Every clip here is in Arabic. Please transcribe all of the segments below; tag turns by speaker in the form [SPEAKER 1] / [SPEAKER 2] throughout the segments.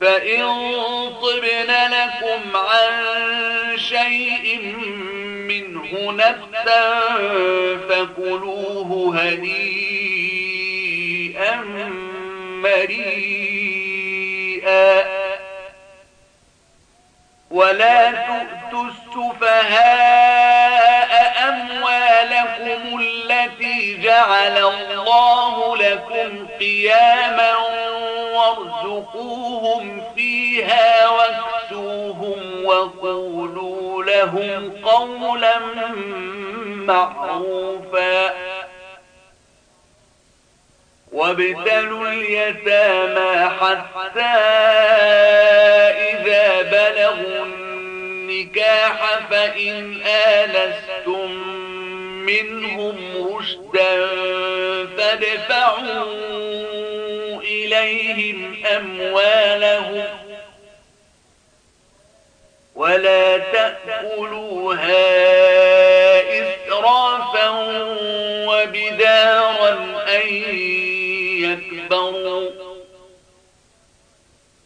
[SPEAKER 1] فإن طبن لكم عن شيء منه نفتا فكلوه هنيئا مريئا ولا تؤتوا السفهاء أموالكم التي جعل الله لكم قياما وارزقوهم فيها واكسوهم وقولوا لهم قولا معروفا وابتلوا اليتامى حتى إذا بلغوا النكاح فإن آلستم منهم رشدا فادفعوا إليهم أموالهم ولا تأكلوها إسرافا وبدارا أن يكبروا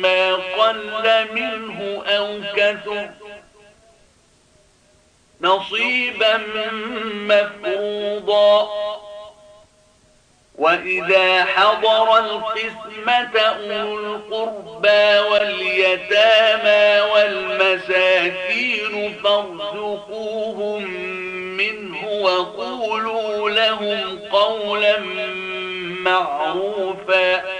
[SPEAKER 1] ما قل منه أو كثر نصيبا مفروضا وإذا حضر القسمة أولو القربى واليتامى والمساكين فارزقوهم منه وقولوا لهم قولا معروفا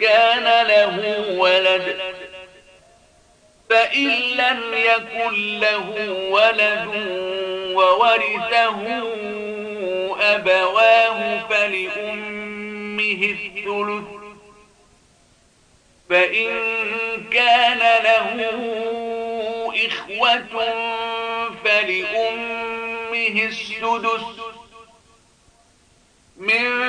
[SPEAKER 1] كان له ولد فإن لم يكن له ولد وورثه أبواه فلأمه الثلث فإن كان له إخوة فلأمه السدس من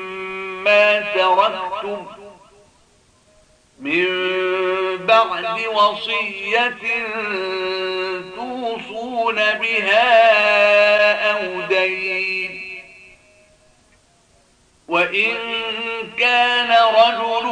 [SPEAKER 1] ما تركتم من بعد وصية توصون بها أودين وإن كان رجل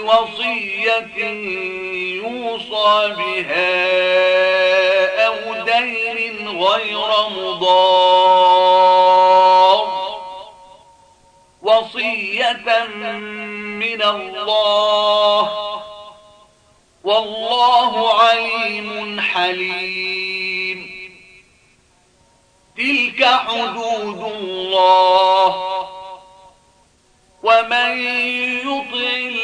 [SPEAKER 1] بوصية يوصى بها أو دين غير مضار وصية من الله والله عليم حليم تلك حدود الله ومن يطع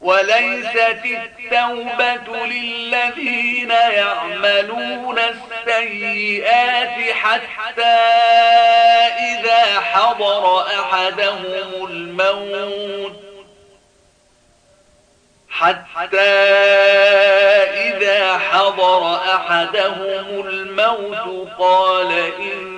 [SPEAKER 1] وليست التوبة للذين يعملون السيئات حتى إذا حضر أحدهم الموت حتى إذا حضر أحدهم الموت قال إن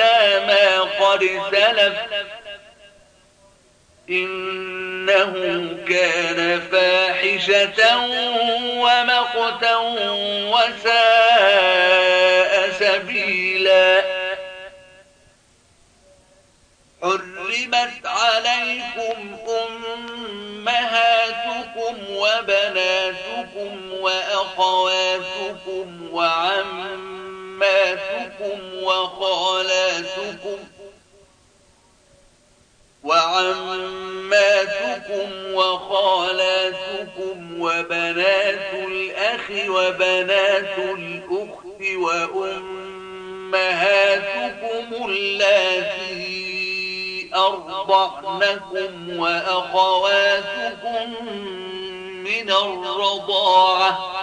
[SPEAKER 1] إلا ما قد سلف إنه كان فاحشة ومقتا وساء سبيلا حرمت عليكم أمهاتكم وبناتكم وأخواتكم وعمكم أماتكم وخالاتكم وعماتكم وخالاتكم وبنات الأخ وبنات الأخت وأمهاتكم التي أرضعنكم وأخواتكم من الرضاعة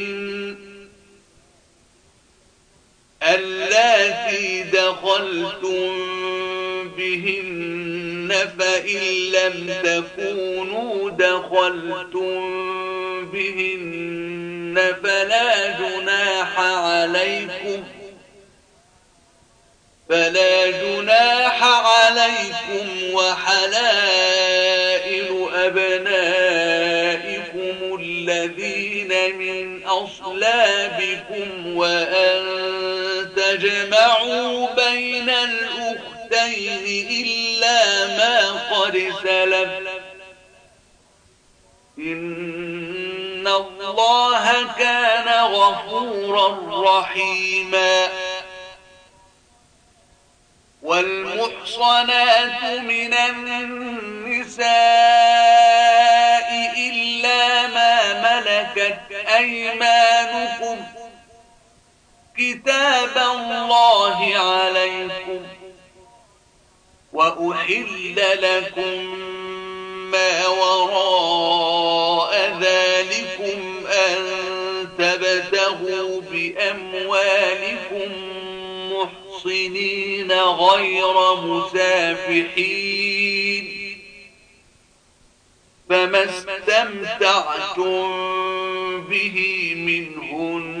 [SPEAKER 1] دخلتم بهن فإن لم تكونوا دخلتم بهن فلا جناح عليكم فلا جناح عليكم وحلائل أبنائكم الذين من أصلابكم وأن فأجمعوا بين الأختين إلا ما قد سلف إن الله كان غفورا رحيما والمحصنات من النساء إلا ما ملكت أيمانكم كتاب الله عليكم وأحل لكم ما وراء ذلكم أن تبتغوا بأموالكم محصنين غير مسافحين فما استمتعتم به منهن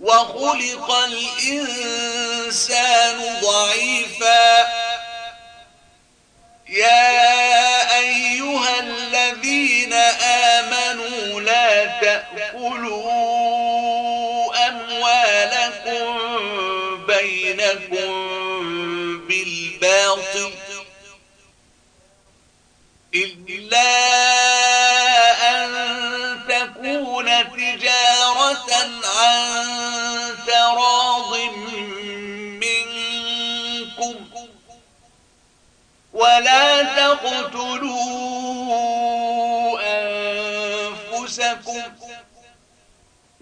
[SPEAKER 1] وخلق الإنسان ضعيفا يا أيها الذين آمنوا لا تأكلوا أموالكم بينكم بالباطل إلا عن تراض منكم ولا تقتلوا أنفسكم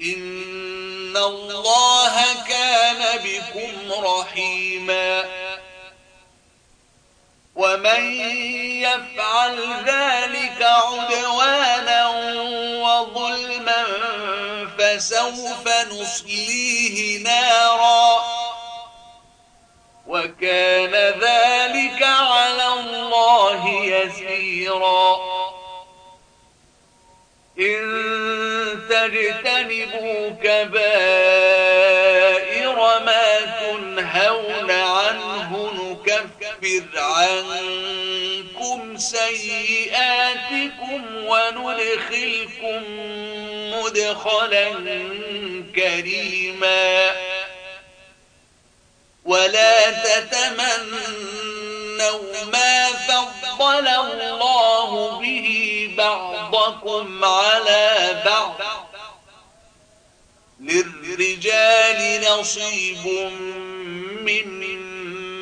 [SPEAKER 1] إن الله كان بكم رحيما ومن يفعل ذلك عدوانا فسوف نصليه نارا وكان ذلك على الله يسيرا إن تجتنبوا كبائر ما تنهون عنه نكفر عنه سيئاتكم وندخلكم مدخلا كريما ولا تتمنوا ما فضل الله به بعضكم على بعض للرجال نصيب مما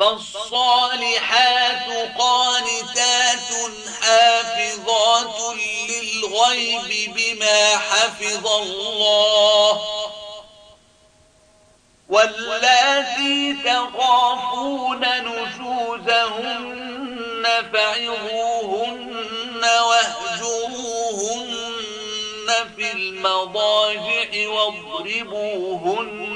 [SPEAKER 1] فالصالحات قانتات حافظات للغيب بما حفظ الله والذي تخافون نشوزهن فعظوهن واهجروهن في المضاجع واضربوهن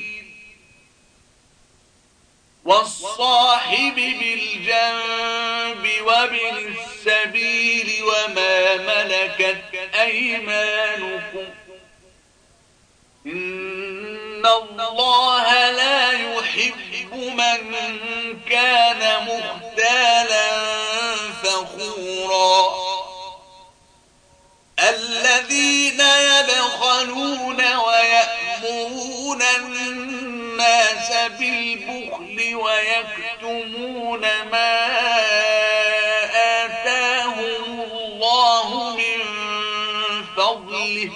[SPEAKER 1] والصاحب بالجنب وابن السبيل وما ملكت أيمانكم إن الله لا يحب من كان مخلصا بالبخل ويكتمون ما آتاهم الله من فضله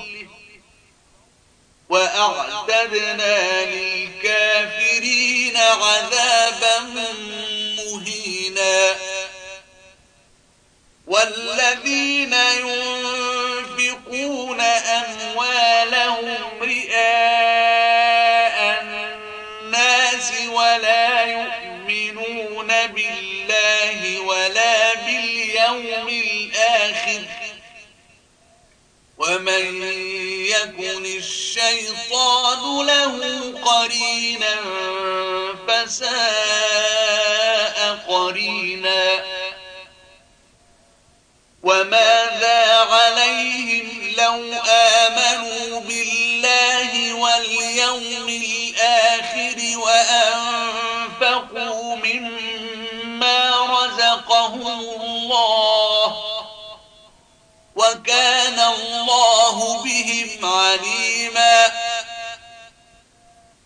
[SPEAKER 1] وأعتدنا للكافرين عذابا مهينا والذين ينفقون أموالهم رئاسا واليوم الآخر ومن يكن الشيطان له قرينا فساء قرينا وماذا عليهم لو وَكَانَ اللَّهُ بِهِمْ عَلِيمًا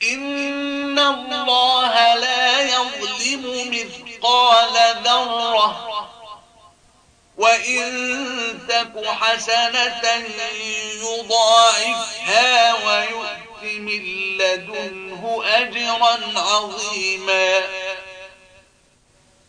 [SPEAKER 1] إِنَّ اللَّهَ لَا يَظْلِمُ مِثْقَالَ ذَرَّةٍ وَإِن تَكُ حَسَنَةً يُضَاعِفْهَا وَيُؤْتِ مِن لَّدُنْهُ أَجْرًا عَظِيمًا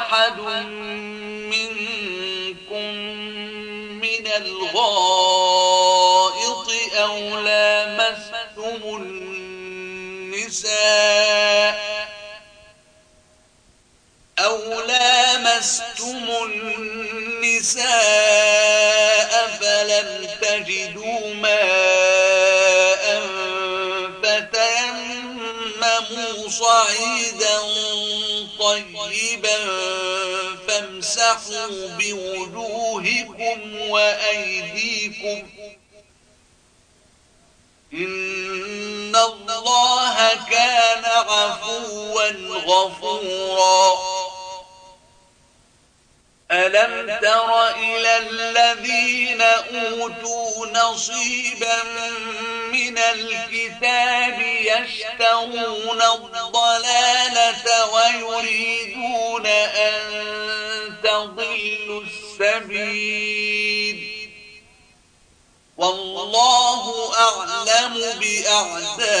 [SPEAKER 1] أحد منكم من الغائط أو لامستم النساء أو لامستم النساء فامسحوا بوجوهكم وأيديكم إن الله كان عفوا غفورا ألم تر إلى الذين أوتوا نصيبا من الكتاب يشترون الضلالة ويريدون أن تضلوا السبيل والله أعلم بأعدائهم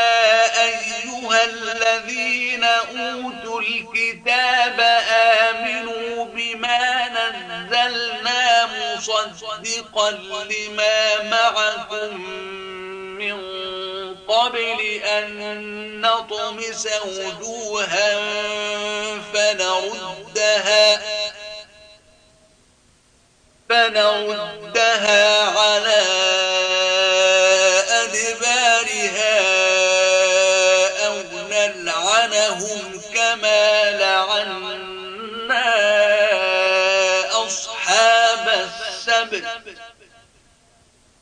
[SPEAKER 1] الذين أوتوا الكتاب آمنوا بما نزلنا مصدقا لما معكم من قبل أن نطمس وجوها فنردها فنردها على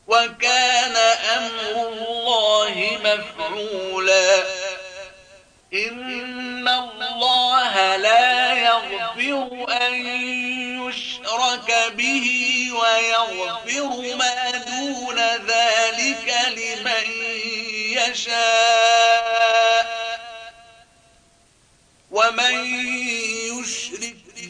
[SPEAKER 1] وكان أمر الله مفعولا إن الله لا يغفر أن يشرك به ويغفر ما دون ذلك لمن يشاء ومن يشرك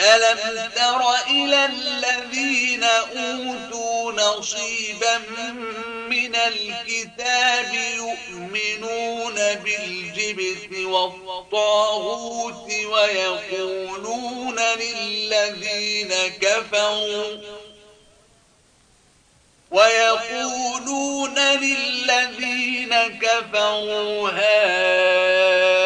[SPEAKER 1] ألم تر إلى الذين أوتوا نصيبا من الكتاب يؤمنون بالجبس والطاغوت ويقولون للذين كفروا ويقولون للذين كفروا هؤلاء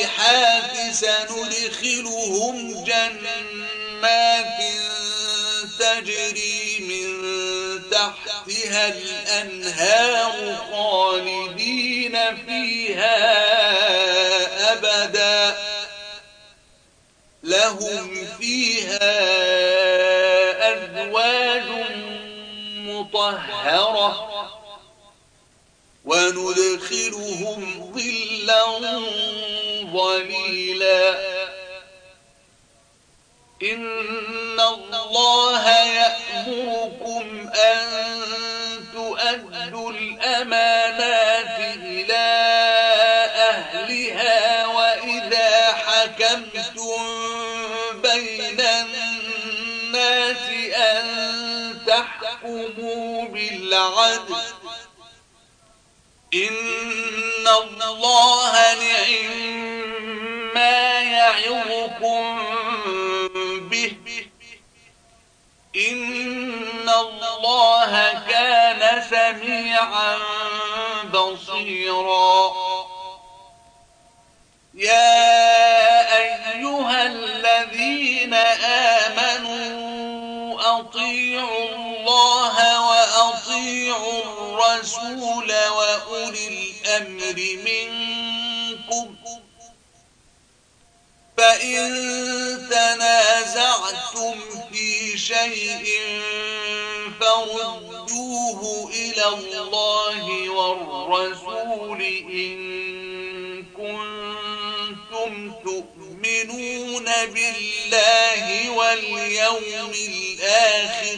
[SPEAKER 1] سندخلهم جنات تجري من تحتها الأنهار خالدين فيها أبدا لهم فيها أزواج مطهرة وندخلهم ظلا ظليلا إن الله يأمركم أن تؤدوا الأمانات إلى أهلها وإذا حكمتم بين الناس أن تحكموا بالعدل ان الله نعم ما يعظكم به ان الله كان سميعا بصيرا يا ايها الذين امنوا اطيعوا الله واطيعوا والرسول وأولي الأمر منكم فإن تنازعتم في شيء فردوه إلى الله والرسول إن كنتم تؤمنون بالله واليوم الآخر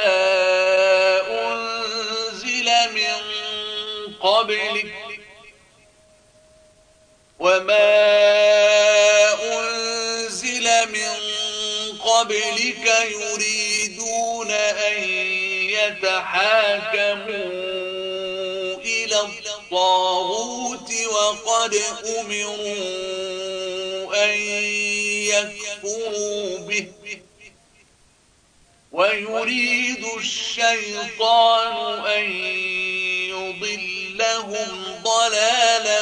[SPEAKER 1] وما أنزل من قبلك يريدون أن يتحاكموا إلى الطاغوت وقد أمروا أن يكفروا به ويريد الشيطان أن يضلهم ضلالا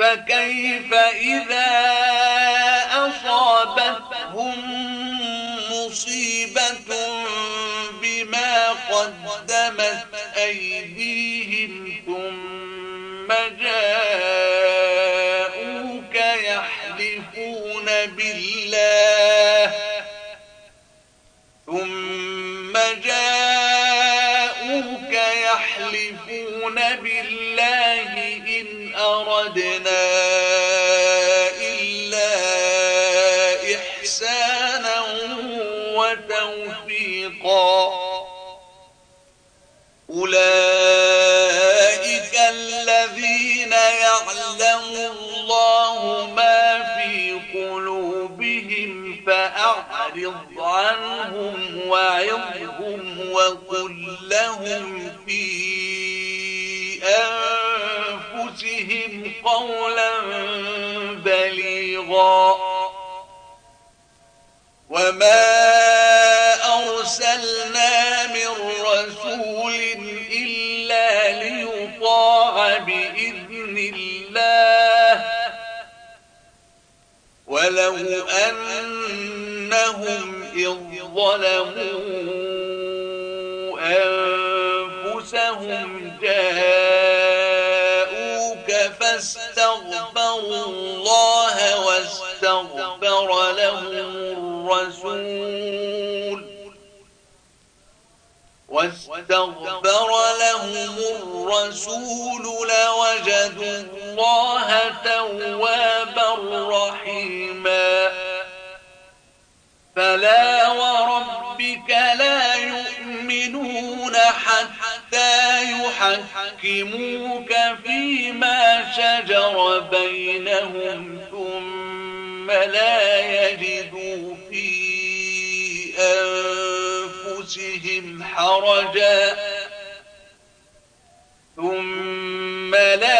[SPEAKER 1] فكيف إذا أصابتهم مصيبة بما قدمت أيديهم ثم جاءوك يحلفون بالله يؤمنون بالله إن أردنا إلا إحسانا وتوفيقا أولئك الذين يعلم الله ما في قلوبهم فأعرض عنهم وعظهم وقل لهم فيه أنفسهم قولا بليغا وما أرسلنا من رسول إلا ليطاع بإذن الله ولو أنهم إذ ظلموا أنفسهم جاهلا فاستغفروا الله واستغفر لهم الرسول واستغفر لهم الرسول لوجدوا الله توابا رحيما فلا وربك لا يؤمنون حتى يحكموك فيما شجر بينهم ثم لا يجدوا في أنفسهم حرجا ثم لا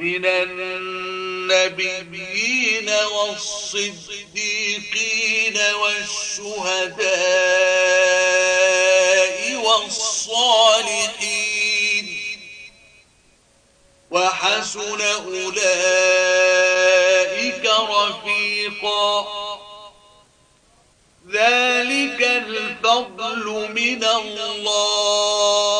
[SPEAKER 1] من النبيين والصديقين والشهداء والصالحين وحسن أولئك رفيقا ذلك الفضل من الله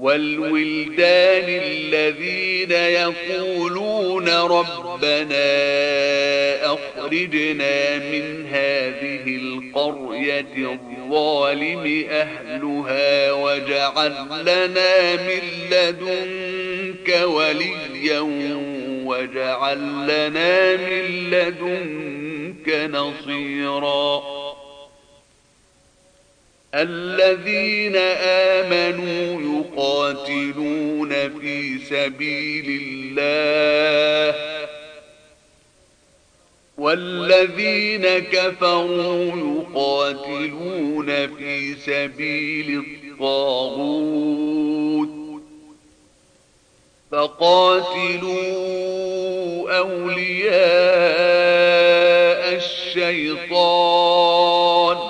[SPEAKER 1] والولدان الذين يقولون ربنا أخرجنا من هذه القرية الظالم أهلها وجعل لنا من لدنك وليا وجعل لنا من لدنك نصيرا الذين آمنوا يقاتلون في سبيل الله والذين كفروا يقاتلون في سبيل الطاغوت فقاتلوا أولياء الشيطان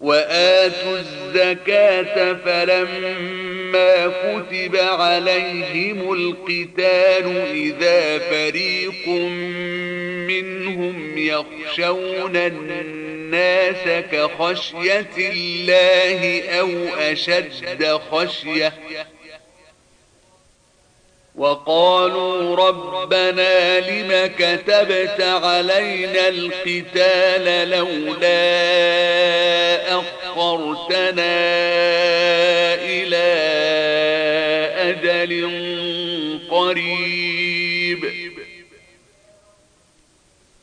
[SPEAKER 1] وآتوا الزكاة فلما كتب عليهم القتال إذا فريق منهم يخشون الناس كخشية الله أو أشد خشية وقالوا ربنا لما كتبت علينا القتال لولا أخرتنا إلى أجل قريب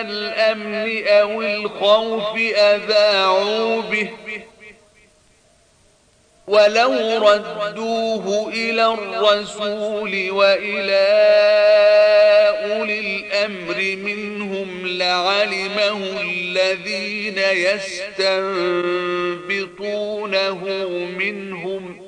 [SPEAKER 1] الأمن أو الخوف أذاعوا به ولو ردوه إلى الرسول وإلى أولي الأمر منهم لعلمه الذين يستنبطونه منهم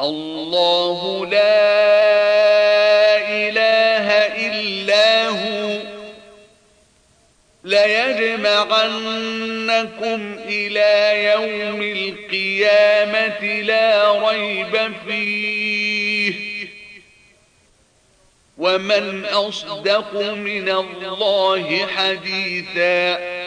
[SPEAKER 1] الله لا إله الا هو ليجمعنكم الى يوم القيامة لا ريب فيه ومن اصدق من الله حديثا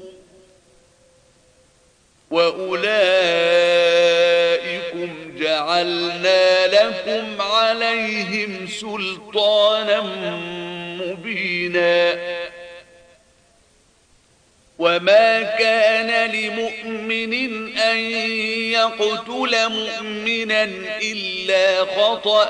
[SPEAKER 1] وأولئكم جعلنا لكم عليهم سلطانا مبينا وما كان لمؤمن أن يقتل مؤمنا إلا خَطَأً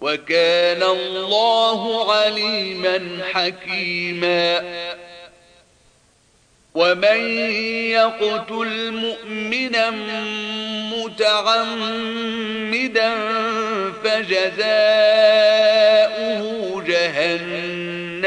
[SPEAKER 1] وكان الله عليما حكيما ومن يقتل مؤمنا متعمدا فجزاؤه جهنم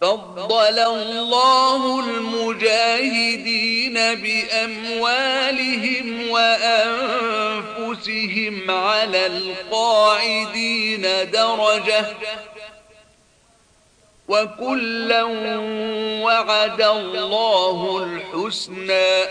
[SPEAKER 1] فضل الله المجاهدين بأموالهم وأنفسهم على القاعدين درجة وكلا وعد الله الحسنى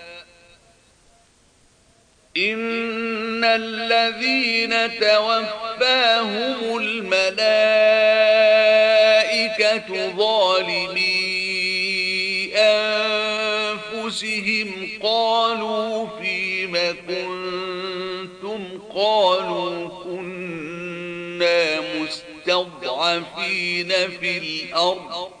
[SPEAKER 1] ان الذين توفاهم الملائكه ظالمي انفسهم قالوا فيما كنتم قالوا كنا مستضعفين في الارض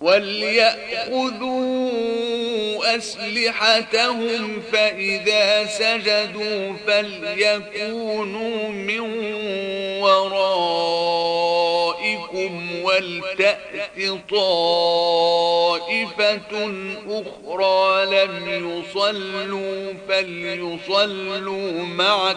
[SPEAKER 1] وليأخذوا أسلحتهم فإذا سجدوا فليكونوا من ورائكم ولتأت طائفة أخرى لم يصلوا فليصلوا معك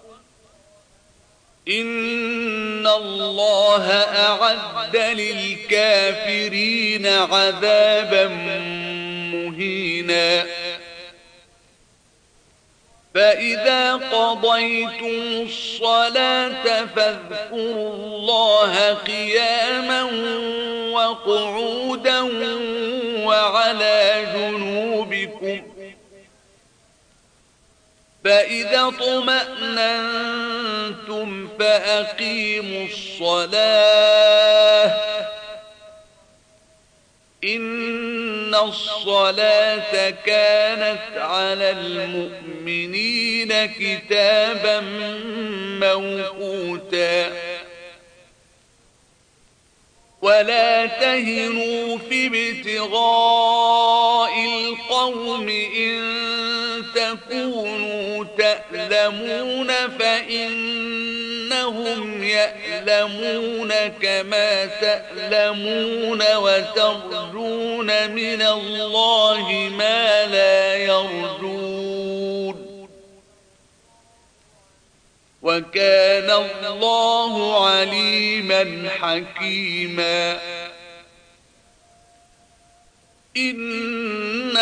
[SPEAKER 1] ان اللہ اعد للكافرین عذابا مہینا فإذا قضيتم الصلاة فاذكروا الله قياما وقعودا وعلى جنوبكم فإذا طمأننتم فأقيموا الصلاة إن الصلاة كانت على المؤمنين كتابا موقوتا ولا تهنوا في ابتغاء القوم إن تكونوا تألمون فإنهم يألمون كما تألمون وترجون من الله ما لا يرجون وكان الله عليما حكيما إِنَّا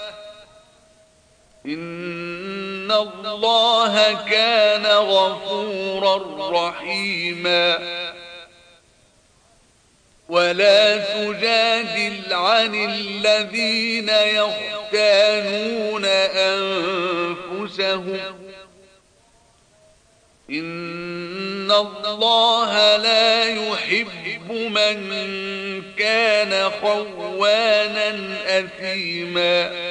[SPEAKER 1] ان الله كان غفورا رحيما ولا تجادل عن الذين يختانون أنفسهم إن الله لا يحب من كان خوانا أثيماً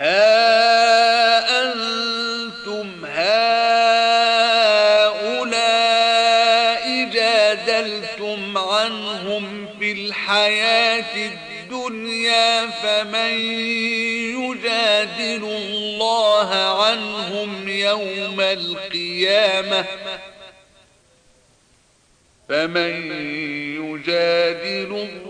[SPEAKER 1] ها أنتم هؤلاء جادلتم عنهم في الحياة الدنيا فمن يجادل الله عنهم يوم القيامة فمن يجادل الله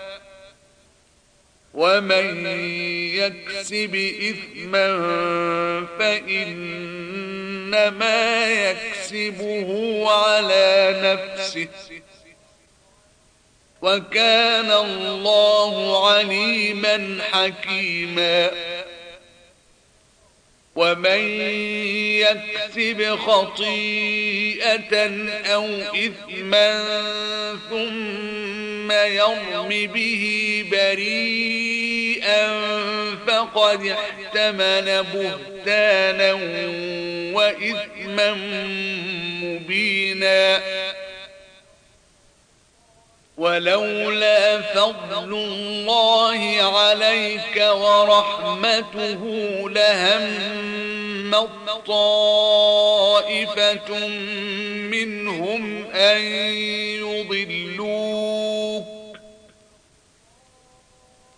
[SPEAKER 1] ومن يكسب إثما فإنما يكسبه على نفسه وكان الله عليما حكيما ومن يكسب خطيئة أو إثما ثم ثم به بريئا فقد احتمل بهتانا وإثما مبينا ولولا فضل الله عليك ورحمته لهم طائفة منهم أن يضلون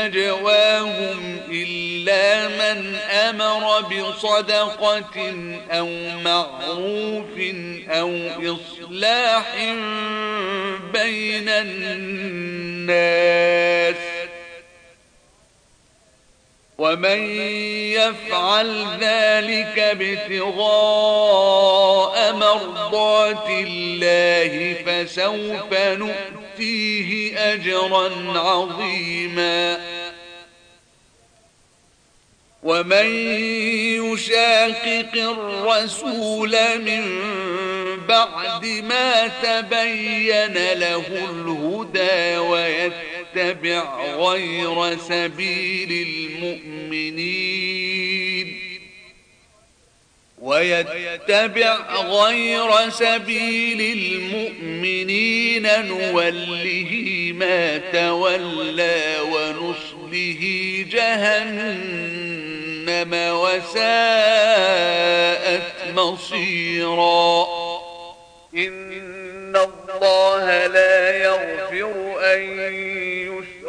[SPEAKER 1] نجواهم إلا من أمر بصدقة أو معروف أو إصلاح بين الناس ومن يفعل ذلك ابتغاء مرضات الله فسوف نؤمن يؤتيه أجرا عظيما ومن يشاقق الرسول من بعد ما تبين له الهدى ويتبع غير سبيل المؤمنين ويتبع غير سبيل المؤمنين نوله ما تولى ونصله جهنم وساءت مصيرا إن الله لا يغفر أن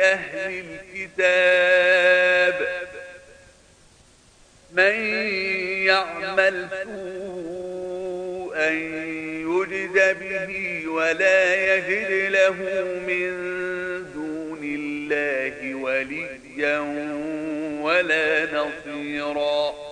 [SPEAKER 1] أهل الكتاب من يعمل أن يجد به ولا يجد له من دون الله وليا ولا نصيرا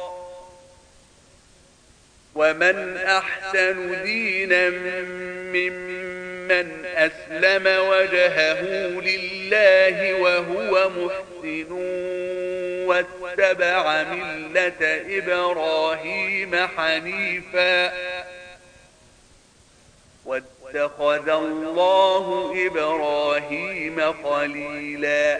[SPEAKER 1] ومن أحسن دينا ممن أسلم وجهه لله وهو محسن واتبع ملة إبراهيم حنيفا واتخذ الله إبراهيم قليلا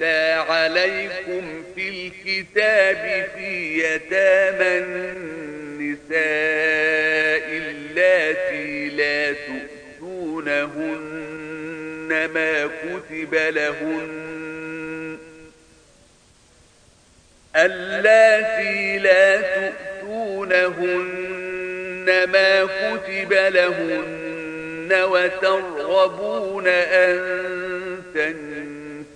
[SPEAKER 1] يتلى عليكم في الكتاب في يتام النساء التي لا تؤتونهن ما كتب لهن اللاتي لا تؤتونهن ما كتب لهن وترغبون أن تنسوا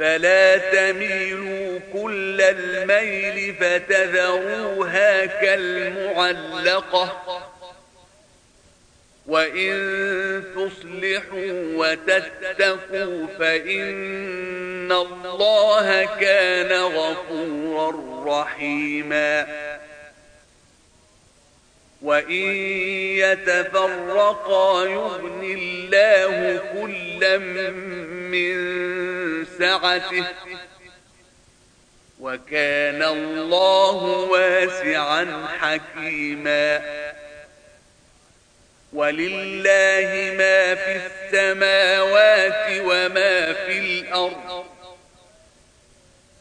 [SPEAKER 1] فلا تميلوا كل الميل فتذروها كالمعلقة وإن تصلحوا وتتقوا فإن الله كان غفورا رحيما وَإِن يَتَفَرَّقَا يُغْنِ اللَّهُ كُلًّا مِّن سَعَتِهِ وَكَانَ اللَّهُ وَاسِعًا حَكِيمًا وَلِلَّهِ مَا فِي السَّمَاوَاتِ وَمَا فِي الْأَرْضِ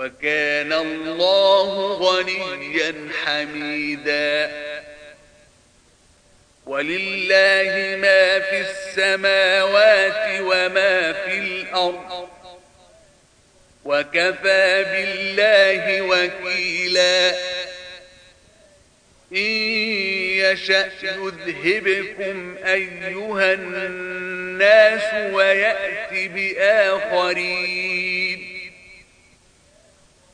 [SPEAKER 1] وكان الله غنيا حميدا ولله ما في السماوات وما في الأرض وكفى بالله وكيلا إن يشأ يذهبكم أيها الناس ويأتي بآخرين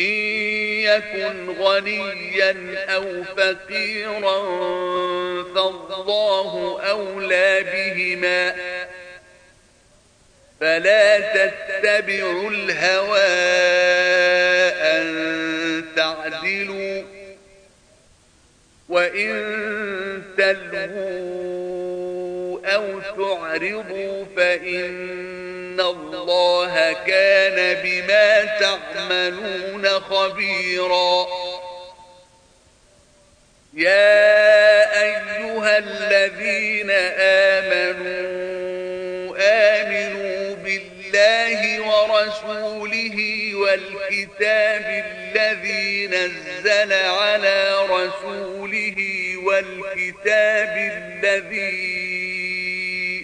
[SPEAKER 1] إن يكن غنيا أو فقيرا فالله أولى بهما فلا تتبعوا الهوى أن تعدلوا وإن تلهوا أو تعرضوا فإن ان الله كان بما تعملون خبيرا يا ايها الذين امنوا امنوا بالله ورسوله والكتاب الذي نزل على رسوله والكتاب الذي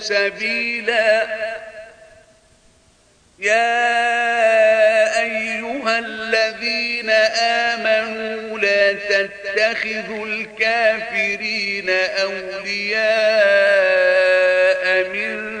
[SPEAKER 1] سبيلا يا أيها الذين آمنوا لا تتخذوا الكافرين أولياء من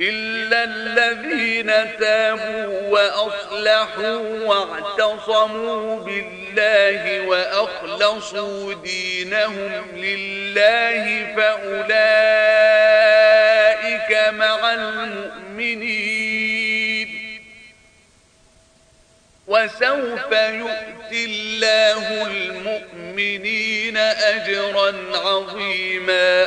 [SPEAKER 1] إلا الذين تابوا وأصلحوا واعتصموا بالله وأخلصوا دينهم لله فأولئك مع المؤمنين وسوف يؤتي الله المؤمنين أجرا عظيماً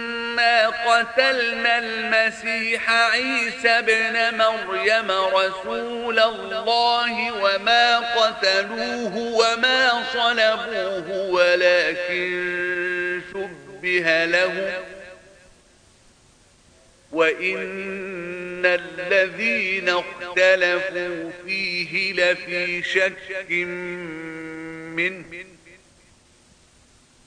[SPEAKER 1] قتلنا المسيح عيسى بن مريم رسول الله وما قتلوه وما صلبوه ولكن شبه له وإن الذين اختلفوا فيه لفي شك منه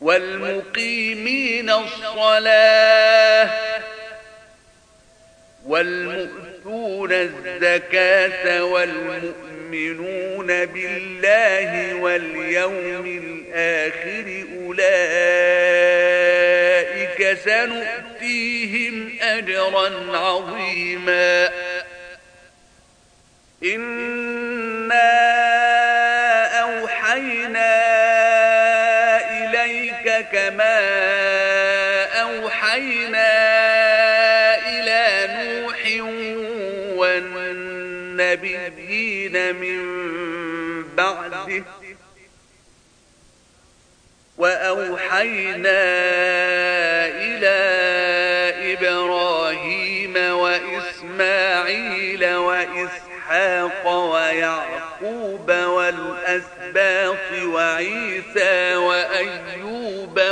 [SPEAKER 1] والمقيمين الصلاة والمؤتون الزكاة والمؤمنون بالله واليوم الآخر أولئك سنؤتيهم أجرا عظيما إِنَّا كما أوحينا إلى نوح والنبيين من بعده وأوحينا إلى إبراهيم وإسماعيل وإسحاق ويعقوب والأسباط وعيسى وأيوب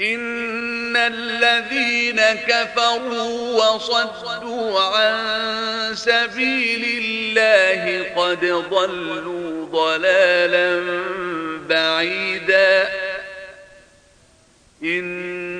[SPEAKER 1] ان الذين كفروا وصدوا عن سبيل الله قد ضلوا ضلالا بعيدا ان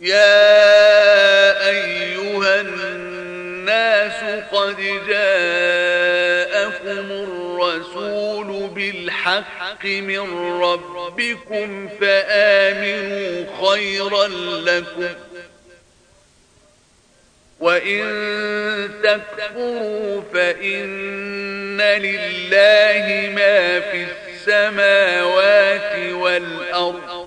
[SPEAKER 1] يا أيها الناس قد جاءكم الرسول بالحق من ربكم فآمنوا خيرا لكم وَإِن تَكْفُرُوا فَإِنَّ لِلَّهِ مَا فِي السَّمَاوَاتِ وَالْأَرْضِ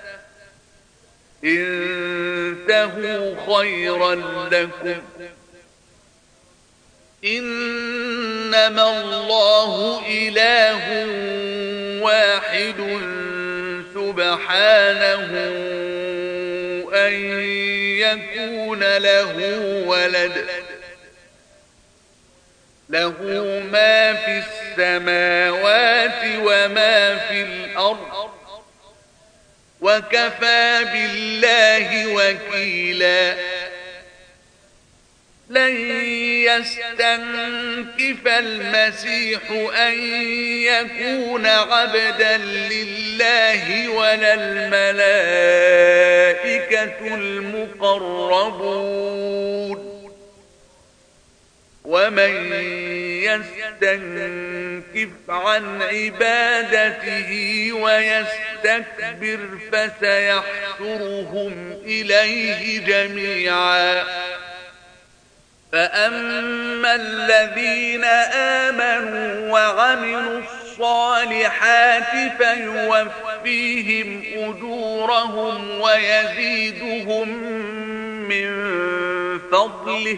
[SPEAKER 1] انتهوا خيرا لكم انما الله اله واحد سبحانه ان يكون له ولد له ما في السماوات وما في الارض وكفى بالله وكيلا لن يستنكف المسيح أن يكون عبدا لله ولا الملائكة المقربون ومن يستنكف عن عبادته ويستنكف يستكبر فسيحشرهم إليه جميعا فأما الذين آمنوا وعملوا الصالحات فيوفيهم أجورهم ويزيدهم من فضله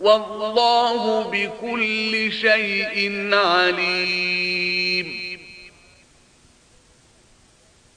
[SPEAKER 1] والله بكل شيء عليم